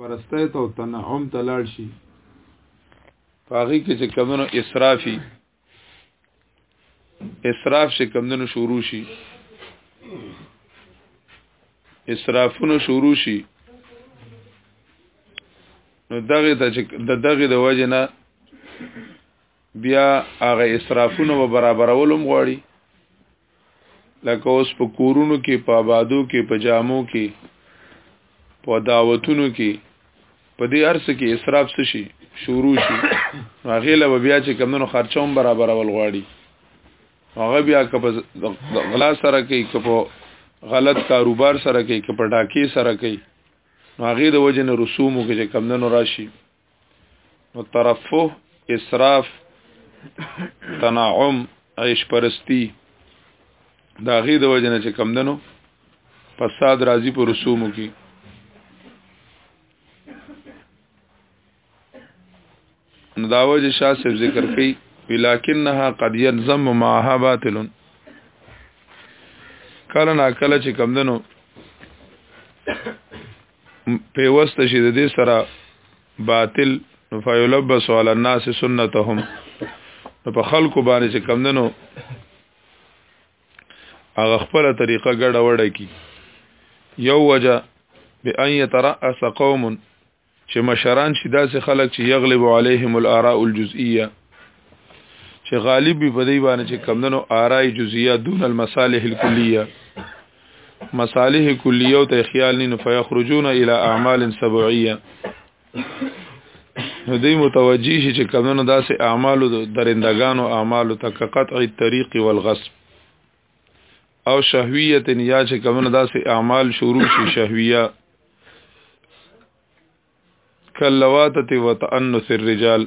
پرسته ته تنعم ته لاړ شي پاغي کې چې کمونو اسرافي اسراف چې کمونو شروع شي اسرافونو شروع شي نو دغه د دغه د وجه نه بیا هغه اسرافونو برابرولم غواړي لکه اوس په کورونو کې په آبادو کې په جامو کې په دعوتونو کې په دې ارس کې اسراف څه شي شروع شي هغه له بیا چې کمونو خرچوم برابر ول غواړي هغه بیا که په غلا سره کوي که په غلط کاروبار سره کوي که په ډاکی سره کوي هغه د وجنه رسومو کې کمونو راشي نو ترفه اسراف تنعم عیش پرستی دا غي د وجنه چې کم دنو فساد راضی پر رسومو کې نو دا وجه شاه صاحب ذکر کوي ولکنها قد يلزم معها باطل کله نا کله چې کم دنو پیوسته شي د دې سره باطل نو فیلبس علی الناس سنتهم نو په خلکو باندې چې کم دنو هغه خپل طریقه ګډه وډه کی یو وجه بان يتراس قوم چې مشران شي داسې خلک چې یغلب علیهم الاراء الجزئیه چې غالب وي په دې باندې چې کم دنو آراء جزئیه دون المصالح الکلیه مصالح کلیه او ته خیال نه فیخرجون الی اعمال سبعیه نو دی متوجی شي چې کمنو داسې اعمالو درندگانو اعمالو تک قطع الطريق والغصب او شهویت یا چې کمنو داسې اعمال شروع شي شهویه کلواتت وتعنث الرجال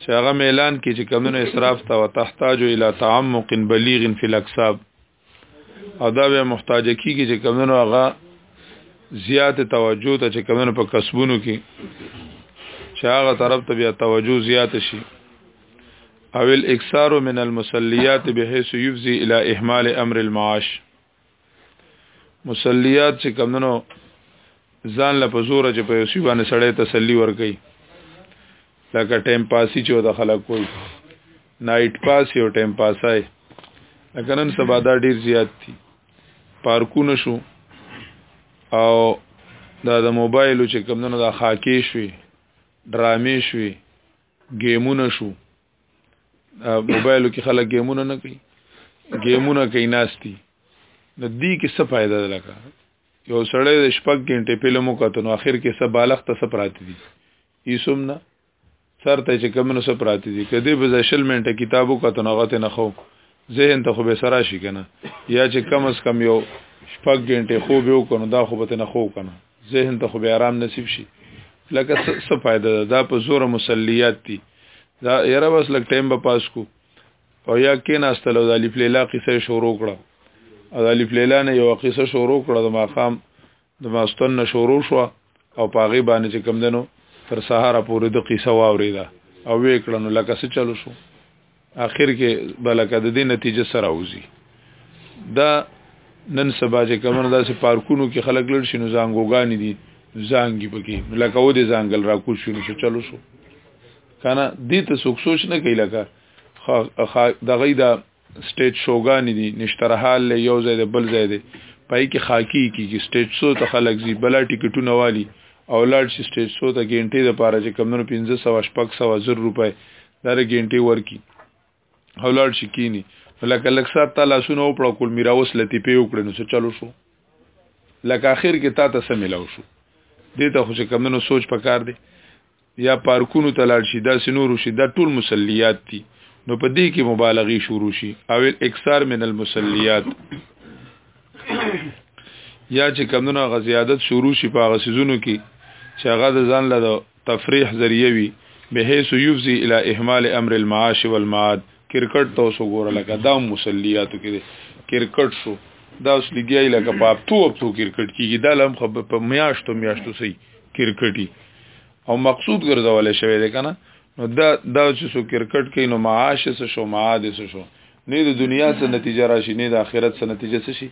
چې هغه اعلان کې چې کمونو اسراف ته وتحتاج الى تعمق بلیغ فی الاکساب او دا به محتاج کیږي چې کمونو هغه زیات توجه ته چې کمونو په کسبونو کې چې هغه طرف ته بیا توجه زیات شي او الاکثار من المسلیات بحيث يفضي الى اهمال امر المعاش مسلیات چې کمنو ځان له پزور چې په یوسی باندې سړی تسلی ور کوي لکه ټیم پاسی چې د خلک کوي نایټ پاس یو ټیم پاسای لکه نن سبا دا ډیر زیات دي پارکونه شو او دا د موبایل چې کمنو دا خاکې شوي ډرامې شوي گیمونه شو موبایلو کې خلک گیمونه نه کوي گیمونه کوي ناشتي نو دې کې څه فائدہ ده لکه یو سړی د شپږ غنټې فلم وکړ نو اخر کې څه بالغ ته څه پراتی دي یسوم نه سر ته چې کمنو څه پراتی دي کدی به ځشل منټه کتابو کتن هغه ته نه خو ذهن ته خو به سرا شي کنه یا چې کم از کم یو شپږ غنټې خوب یو کنه دا خو به نه خو کنه ذهن ته خو به آرام نصیب شي لکه څه فائدہ ده دا په زور مسلیات دي دا یره بس لک ټایم به پاس کو او یا کې ناستل او د الف لیلا قصه شروع کړه او د الف لیلا نه یو قصه شروع کړه د ماقام د ماستن نه شروع شو او پاغي باندې چې کم دنو تر سهار پورې د قصه واوریدا او وې کړنو لکه څه چلو شو اخر کې بلکې د دې نتیجه سره اوزي دا نن سبا چې کمن داسې پارکونو کې خلک لړ شي نو زنګوګانی دي زنګي پکې لکه و دې زنګل را کوش شو چې چلو شو کنه دې ته څوک سوچ نه کوي لکه د غي دا سټیج شوګان دي نشتره حال له یو ځای بل ځای دی پای کې خاکی کیږي سټیج سو ته خلک زی بلا ټیکټونه والی اولاد شي سټیج سو ته ګینټي د پاره چې کمونو 1500 شپږ سو زر روپۍ دار ګینټي ورکی اولاد شکینی لکه لک سات تعالی سونو پړ کول میراوس لتی په وکړ نو څه چلو شو لکه اخر کې تا ته سم ملاو شو دې ته خو چې کمونو سوچ پکار دی یا پارکونو ته لاړ شي دا سنورو شي دا ټول مسلیات دي نو په دې کې مبالغه شروع شي او اکثر من المسلیات یا چې کمونو غزیادت شروع شي په غسیزونو کې چې هغه د ځان له تفریح ذریعه وي بحيث يفضي الى اهمال امر المعاش والمعاد کرکټ ته اوس وګوره لکه دا مسلیاتو کې کرکټ شو دا اوس لګیای لکه په اپتو اپتو کرکټ کېږي دا لم خو په میاشتو میاشتو سي کرکټي او مقصود ګرځول شوی دی کنه نو دا دا چې سو کرکټ کې نو معاش سه شو معاد سه شو نه د دنیا څخه نتیجه راشي نه د آخرت څخه نتیجه څه شي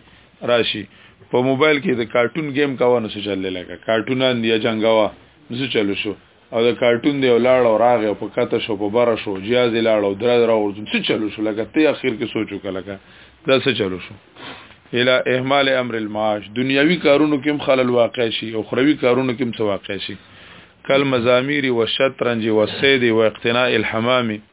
راشي په موبایل کې د کارټون گیم کاوه نو څه چل لګا کارټونان دی جنگوا نو څه چلو شو او د کارټون دی ولاړ او راغ او په کته شو په بره شو جیاز لاړ او درا درا ورته څه چلو شو لکه ته اخر کې سوچو کله دا څه چلو شو اله اهمال امر المعاش دنیوي کارونو کې هم خلل واقع شي او خروي کارونو کې هم څه واقع شي کل مزامیر و شطرنج و سید و اقتناء الحمام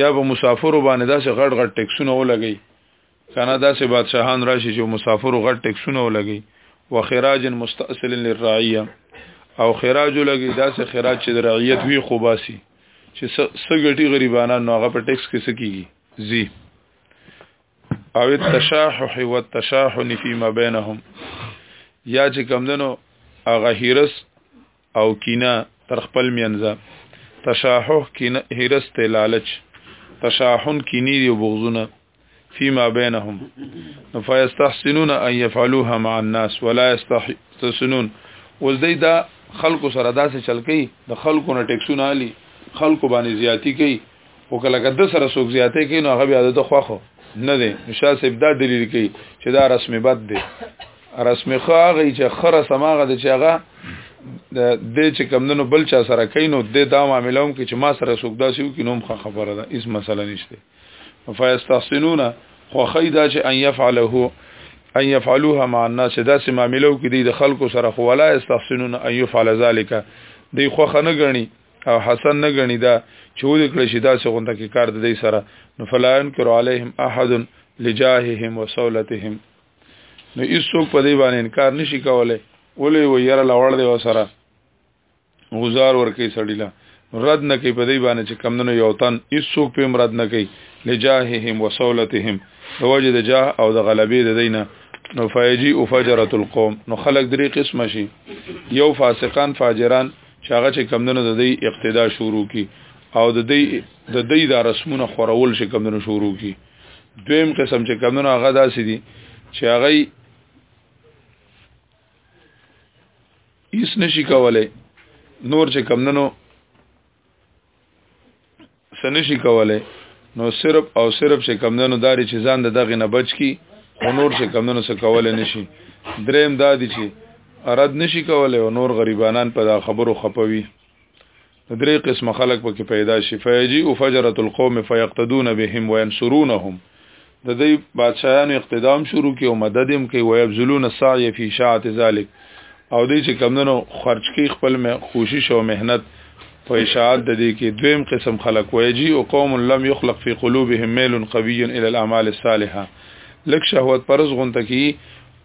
یا به مسافر باندې داسې غټ غټ ټیکسونه ولګي کنه داسې بادشاهان راشي چې مسافر غټ ټیکسونه ولګي وخراج مستأصل للرعيه او خراج لګي داسې خراج چې د رعیت وی خو باسي چې سګټي غریبانان نو هغه په ټیکس کې سکیږي زی او التشاحح والتشاحن فيما بينهم یا چې کمدنو هغه هیرس او کینه تر خپل مینځه تشاحح کینه هرس ته لالچ تشاحن کینی دی بغزونه فيما بينهم فيستحسنون ان يفعلوها مع الناس ولا يستحسنون اوس دی دا خلکو سره داسې چل کوي د خلکو نه ټیکسونه علي خلکو باندې زیاتی کوي او کله کده سره سوک زیاته کوي نو هغه بیا د خوخه نه دی نشا صاحب دا دلیل کوي چې دا رسم بد دی رسم خاغه چې خره سماغه د چاغه د دې چې کمندونو بل چا سره کین نو د دا معاملې هم کې چې ما سره سوک داسې یو کې نوم خبره ده هیڅ مسله نشته فیستحسنون خو خیدا چې ان يفعله ان يفعلوها مع الناس دا سه معاملو کې د خلکو سره خو ولا استحسنون ان يفعل ذلك دی خو خنه غني او حسن نه غنی دا چې ودې کړی شي داسې غونډه کې کار د دې سره نو فلاین کرو علیهم احد لجاههم وسولتهم نو ایسو په دې باندې انکار نشي کولای ولې و یره لوړ دی وسره غزار ورکی سړیلا رد نه کوي په دې باندې چې کمندونو یو تن ایسو په مراد نه کوي لجاههم وسولتهم د وجه د جاه او د غلبې د دینه نو فیجی او فجرت القوم نو خلق درې قسم شي یو فاسقان فاجران چې هغه چې کمدنو د دې اقتدا شروع کی او د دې د دې د رسمونو خورول چې کمدنو شروع کی دویم قسم چې کمدنو هغه داسې دي چې هغه هیڅ نشي کولای نور چې کمدنو سنشي کوله نو صرف او صرف چې کمندونو داري چې ځان د دغه نه بچ کی او نور چې کمندونو څه کوله نشي دریم دا دي چې رد نشي کوله او نور غریبانان په دا خبرو خپوي درې قسم خلق پکې پیدا شي فیجی او فجرت القوم فیقتدون بهم وینصرونهم د دې بادشاہانو اقتدام شروع کی او مدد هم کوي ويبذلون السعي في شاعت ذلك او دې چې کمندونو خرج کی خپل مې کوشش او مهنت په اشاعت د دې کې دویم قسم خلق ويجي او قوم لم يخلق في قلوبهم ميل قوي الى الاعمال الصالحه لک شهوت پرز غونته کی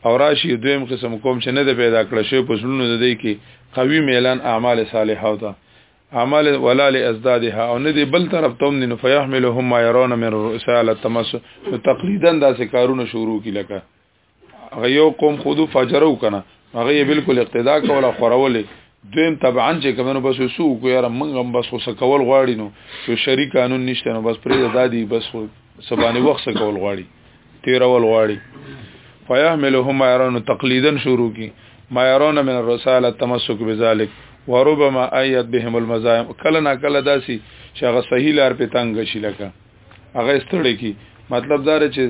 او راشي دویم قسم کوم چې نه د پیدا کړ شی په سلونو د دې کې قوي میلان اعمال صالحه او اعمال ولا لازدادها او نه دی بل طرف ته هم نه فیحملهم ما يرون من الرؤساء للتمس تقریدا داسې کارونه شروع کی لکه هغه یو قوم خودو فجرو کنه هغه بالکل اقتدا کوله خورولې دویم طبعا چې کمنو بس وسو کو یاره منګ هم بس وسه کول غواړي نو چې شری قانون نشته نو بس پرې دادی بس سبانه وخت سه کول غواړي تیرول غواړي فیحملهم ما يرون تقلیدا شروع کی ما يرون من الرساله تمسك بذلك وربما ايت بهم المزايم کله نا کله داسي چې هغه صحیح لار په تنگ شي لکه هغه ستړي کی مطلب دا چې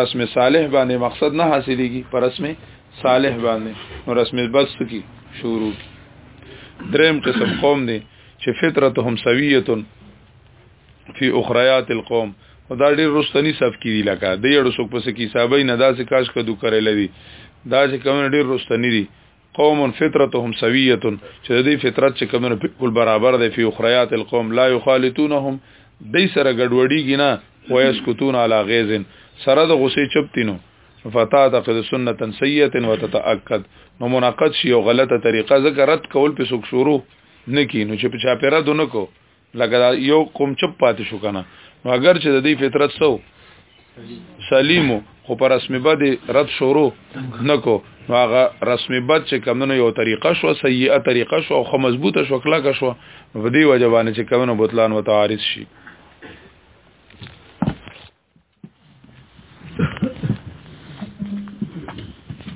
رسم صالح باندې مقصد نه حاصلېږي پر رسم صالح باندې نو رسم بس کی شروع کی دریم قسم قوم دی چې فطرتهم سویه فی اخریات القوم دا ډیر رستنی صف کی دی لکه د یړو څوک پس کی حسابې نه داسې کاش کدو کړی لدی دا چې کوم ډیر رستنی دی قوم فطرتهم سویه چې د فطرت چې کوم بالکل برابر دی فی اخریات القوم لا یخالطونهم دای سره ګډوډیږي نه ويسكتون على غيظ سره د غصې چپتینو فتا تقد سنتا سیئه وتتاكد نو مناقض شي او غلطه طریقه ذکر رد کول په سوک شروع نکی نو چې په چا پیرا دونکو لکه دا یو قوم چپ پاتې شو کنه نو اگر چې د دې فطرت سو سلیمو خو پر رسم بد رد شروع نکو نو هغه رسم بد چې کمونه یو طریقه شو سیئه طریقه شو خو مضبوطه شو کلا کا شو په دې وجه باندې چې کمونه بوتلان وتعارض شي